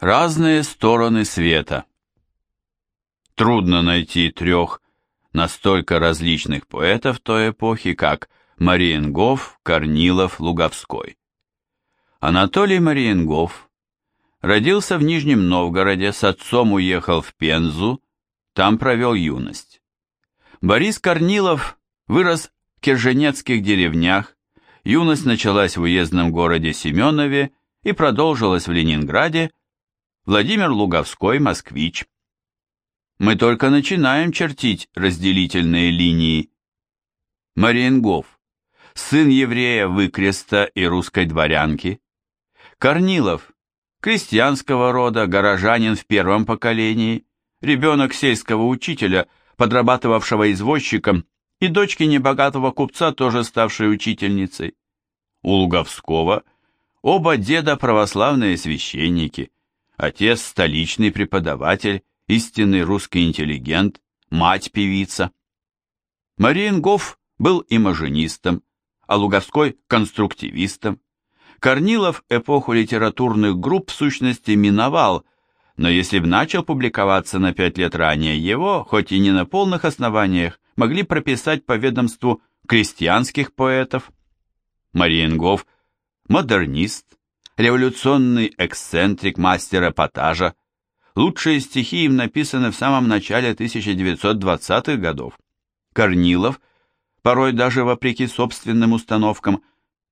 Разные стороны света. Трудно найти трех настолько различных поэтов той эпохи, как Мариенгоф, Корнилов, Луговской. Анатолий Мариенгоф родился в Нижнем Новгороде, с отцом уехал в Пензу, там провел юность. Борис Корнилов вырос в кирженецких деревнях, юность началась в уездном городе Семенове и продолжилась в Ленинграде, Владимир Луговской, москвич. Мы только начинаем чертить разделительные линии. Мариенгоф, сын еврея Выкреста и русской дворянки. Корнилов, крестьянского рода, горожанин в первом поколении, ребенок сельского учителя, подрабатывавшего извозчиком, и дочки небогатого купца, тоже ставшей учительницей. У Луговского оба деда православные священники – Отец – столичный преподаватель, истинный русский интеллигент, мать – певица. Мариенгоф был имажинистом, а Луговской – конструктивистом. Корнилов эпоху литературных групп в сущности миновал, но если б начал публиковаться на пять лет ранее, его, хоть и не на полных основаниях, могли прописать по ведомству крестьянских поэтов. Мариенгоф – модернист, революционный эксцентрик, мастер эпатажа. Лучшие стихи им написаны в самом начале 1920-х годов. Корнилов, порой даже вопреки собственным установкам,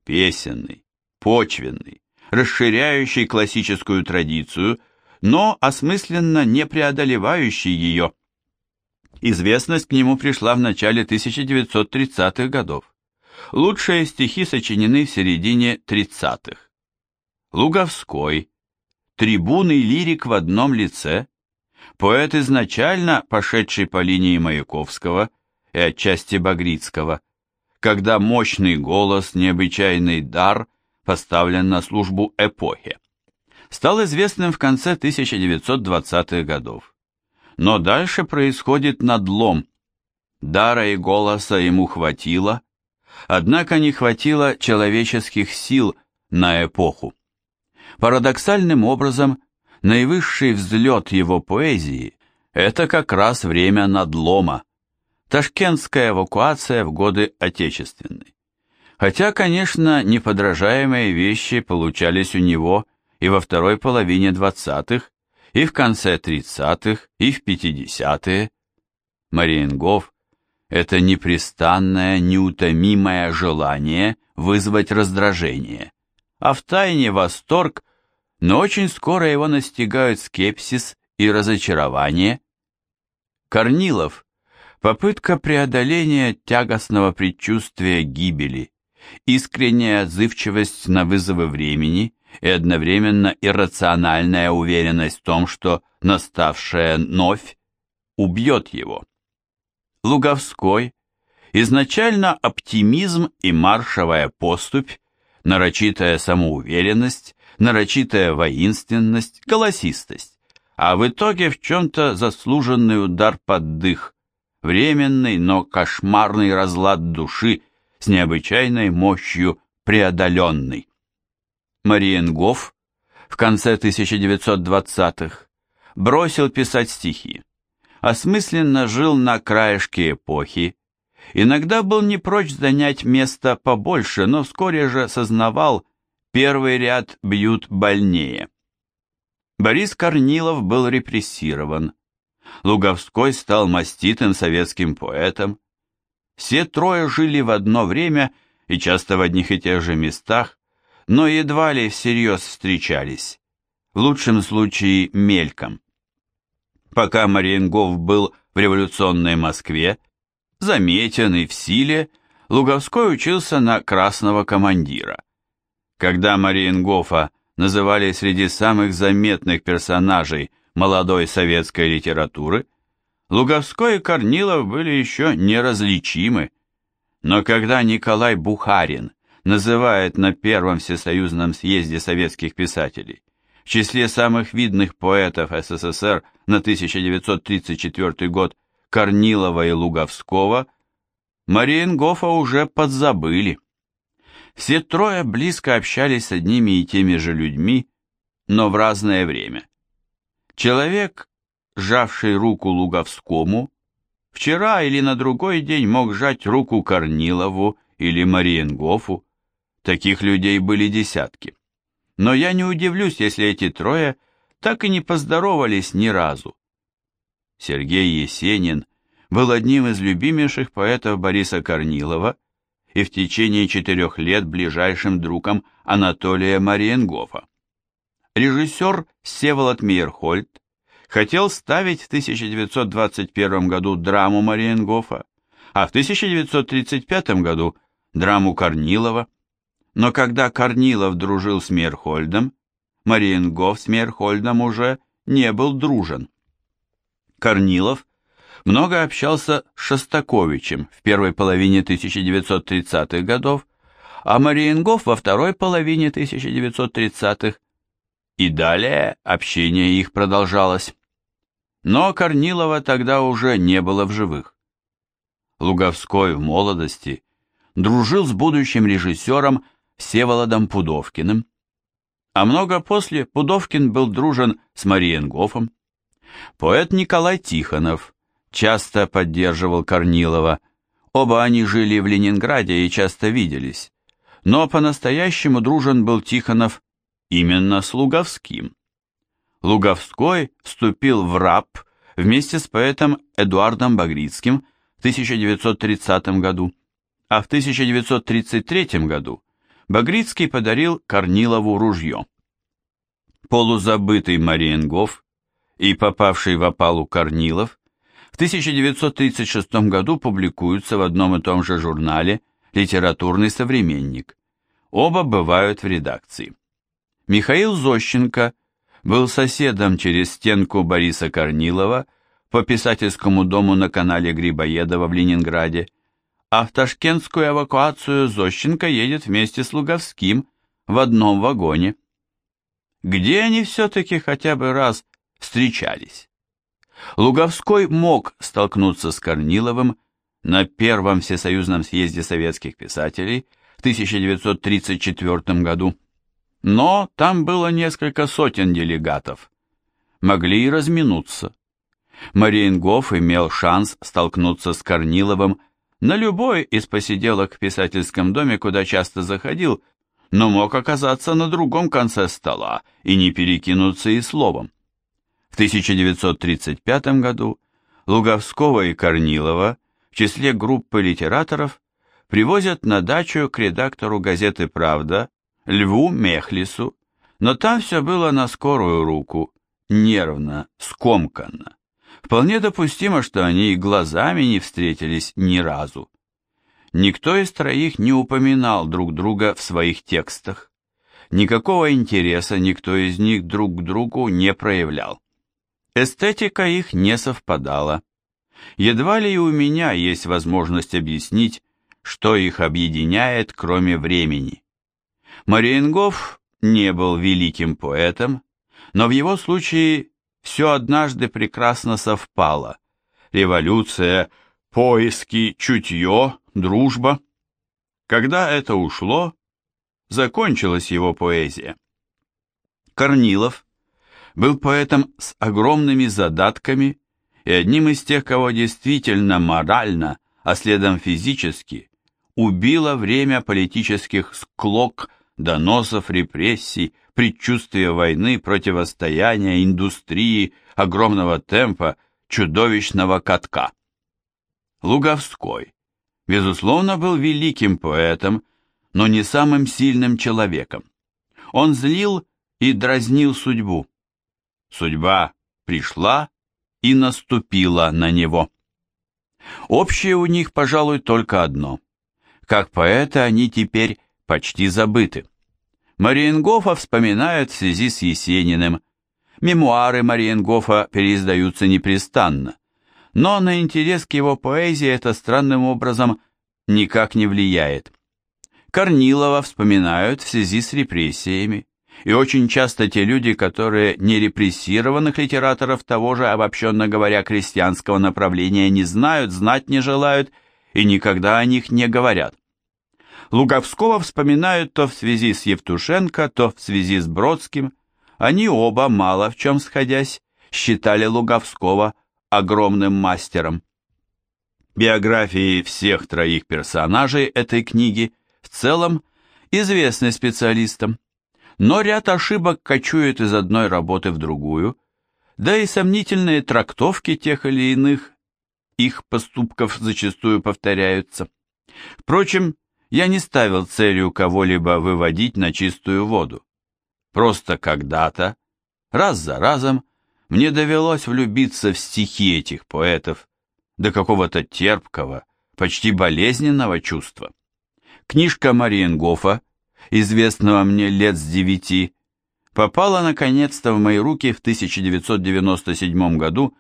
песенный, почвенный, расширяющий классическую традицию, но осмысленно не преодолевающий ее. Известность к нему пришла в начале 1930-х годов. Лучшие стихи сочинены в середине 30-х. Луговской, трибун и лирик в одном лице, поэт изначально пошедший по линии Маяковского и отчасти Багрицкого, когда мощный голос, необычайный дар поставлен на службу эпохе. Стал известным в конце 1920-х годов. Но дальше происходит надлом. Дара и голоса ему хватило, однако не хватило человеческих сил на эпоху. Парадоксальным образом, наивысший взлет его поэзии – это как раз время надлома, ташкентская эвакуация в годы Отечественной. Хотя, конечно, неподражаемые вещи получались у него и во второй половине 20-х, и в конце 30-х, и в 50-е. Мариенгоф – это непрестанное, неутомимое желание вызвать раздражение, а в тайне восторг, но очень скоро его настигают скепсис и разочарование. Корнилов – попытка преодоления тягостного предчувствия гибели, искренняя отзывчивость на вызовы времени и одновременно иррациональная уверенность в том, что наставшая новь убьет его. Луговской – изначально оптимизм и маршевая поступь, нарочитая самоуверенность, нарочитая воинственность, голосистость, а в итоге в чем-то заслуженный удар под дых, временный, но кошмарный разлад души с необычайной мощью преодоленный. Мариенгоф в конце 1920-х бросил писать стихи, осмысленно жил на краешке эпохи, иногда был не прочь занять место побольше, но вскоре же сознавал, Первый ряд бьют больнее. Борис Корнилов был репрессирован. Луговской стал маститым советским поэтом. Все трое жили в одно время и часто в одних и тех же местах, но едва ли всерьез встречались, в лучшем случае мельком. Пока Мариенгов был в революционной Москве, заметен и в силе, Луговской учился на красного командира. Когда Мариенгофа называли среди самых заметных персонажей молодой советской литературы, Луговской и Корнилов были еще неразличимы. Но когда Николай Бухарин называет на Первом Всесоюзном съезде советских писателей в числе самых видных поэтов СССР на 1934 год Корнилова и Луговского, Мариенгофа уже подзабыли. Все трое близко общались с одними и теми же людьми, но в разное время. Человек, сжавший руку Луговскому, вчера или на другой день мог сжать руку Корнилову или Мариенгофу. Таких людей были десятки. Но я не удивлюсь, если эти трое так и не поздоровались ни разу. Сергей Есенин был одним из любимейших поэтов Бориса Корнилова и в течение четырех лет ближайшим другом Анатолия Мариенгофа. Режиссер Всеволод Мейерхольд хотел ставить в 1921 году драму Мариенгофа, а в 1935 году драму Корнилова. Но когда Корнилов дружил с Мейерхольдом, Мариенгоф с Мейерхольдом уже не был дружен. Корнилов много общался с Шостаковичем в первой половине 1930-х годов, а Мариенгоф во второй половине 1930-х, и далее общение их продолжалось. Но Корнилова тогда уже не было в живых. Луговской в молодости дружил с будущим режиссером Всеволодом Пудовкиным, а много после Пудовкин был дружен с Мариенгофом. Поэт Николай Тихонов часто поддерживал Корнилова, оба они жили в Ленинграде и часто виделись, но по-настоящему дружен был Тихонов именно с Луговским. Луговской вступил в РАП вместе с поэтом Эдуардом Багрицким в 1930 году, а в 1933 году Багрицкий подарил Корнилову ружье. Полузабытый Мариенгоф и попавший в опалу Корнилов в 1936 году публикуются в одном и том же журнале «Литературный современник». Оба бывают в редакции. Михаил Зощенко был соседом через стенку Бориса Корнилова по писательскому дому на канале Грибоедова в Ленинграде, а в ташкентскую эвакуацию Зощенко едет вместе с Луговским в одном вагоне. Где они все-таки хотя бы раз встречались? Луговской мог столкнуться с Корниловым на Первом Всесоюзном съезде советских писателей в 1934 году, но там было несколько сотен делегатов. Могли и разминуться. Мариенгоф имел шанс столкнуться с Корниловым на любой из посиделок в писательском доме, куда часто заходил, но мог оказаться на другом конце стола и не перекинуться и словом. В 1935 году Луговского и Корнилова в числе группы литераторов привозят на дачу к редактору газеты «Правда» Льву Мехлису, но там все было на скорую руку, нервно, скомканно. Вполне допустимо, что они и глазами не встретились ни разу. Никто из троих не упоминал друг друга в своих текстах. Никакого интереса никто из них друг к другу не проявлял. Эстетика их не совпадала. Едва ли и у меня есть возможность объяснить, что их объединяет, кроме времени. Мариенгоф не был великим поэтом, но в его случае все однажды прекрасно совпало. Революция, поиски, чутье, дружба. Когда это ушло, закончилась его поэзия. Корнилов был поэтом с огромными задатками и одним из тех, кого действительно морально, а следом физически, убило время политических склок, доносов, репрессий, предчувствия войны, противостояния, индустрии, огромного темпа, чудовищного катка. Луговской, безусловно, был великим поэтом, но не самым сильным человеком. Он злил и дразнил судьбу. Судьба пришла и наступила на него. Общее у них, пожалуй, только одно. Как поэты они теперь почти забыты. Мариенгофа вспоминают в связи с Есениным. Мемуары Мариенгофа переиздаются непрестанно. Но на интерес к его поэзии это странным образом никак не влияет. Корнилова вспоминают в связи с репрессиями. И очень часто те люди, которые не репрессированных литераторов того же, обобщенно говоря, крестьянского направления не знают, знать не желают и никогда о них не говорят. Луговского вспоминают то в связи с Евтушенко, то в связи с Бродским. Они оба, мало в чем сходясь, считали Луговского огромным мастером. Биографии всех троих персонажей этой книги в целом известны специалистам, но ряд ошибок кочует из одной работы в другую, да и сомнительные трактовки тех или иных их поступков зачастую повторяются. Впрочем, я не ставил целью кого-либо выводить на чистую воду. Просто когда-то, раз за разом, мне довелось влюбиться в стихи этих поэтов до какого-то терпкого, почти болезненного чувства. Книжка Мариенгофа, известного мне лет с девяти, попала наконец-то в мои руки в 1997 году.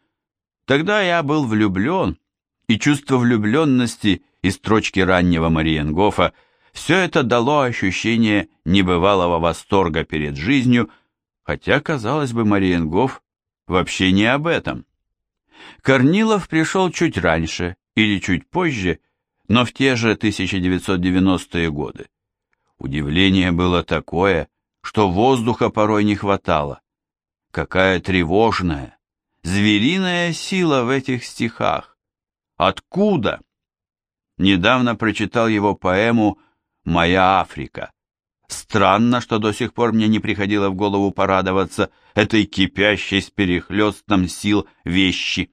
Тогда я был влюблен, и чувство влюбленности и строчки раннего Мариенгофа все это дало ощущение небывалого восторга перед жизнью, хотя, казалось бы, Мариенгоф вообще не об этом. Корнилов пришел чуть раньше или чуть позже, но в те же 1990-е годы. Удивление было такое, что воздуха порой не хватало. Какая тревожная, звериная сила в этих стихах. Откуда? Недавно прочитал его поэму «Моя Африка». Странно, что до сих пор мне не приходило в голову порадоваться этой кипящей с перехлестом сил вещи.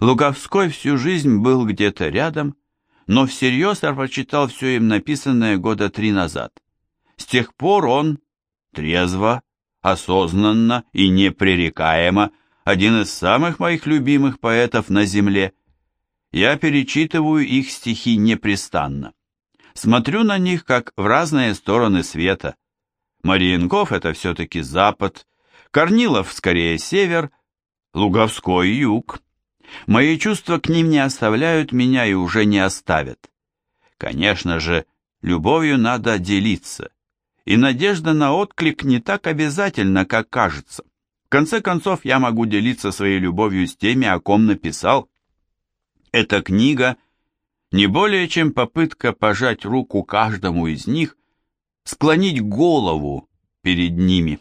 Луговской всю жизнь был где-то рядом, но всерьез я прочитал все им написанное года три назад. С тех пор он трезво, осознанно и непререкаемо один из самых моих любимых поэтов на земле. Я перечитываю их стихи непрестанно. Смотрю на них, как в разные стороны света. Мариенков — это все-таки запад, Корнилов — скорее север, Луговской — юг. Мои чувства к ним не оставляют меня и уже не оставят. Конечно же, любовью надо делиться, и надежда на отклик не так обязательно, как кажется. В конце концов, я могу делиться своей любовью с теми, о ком написал. Эта книга — не более чем попытка пожать руку каждому из них, склонить голову перед ними.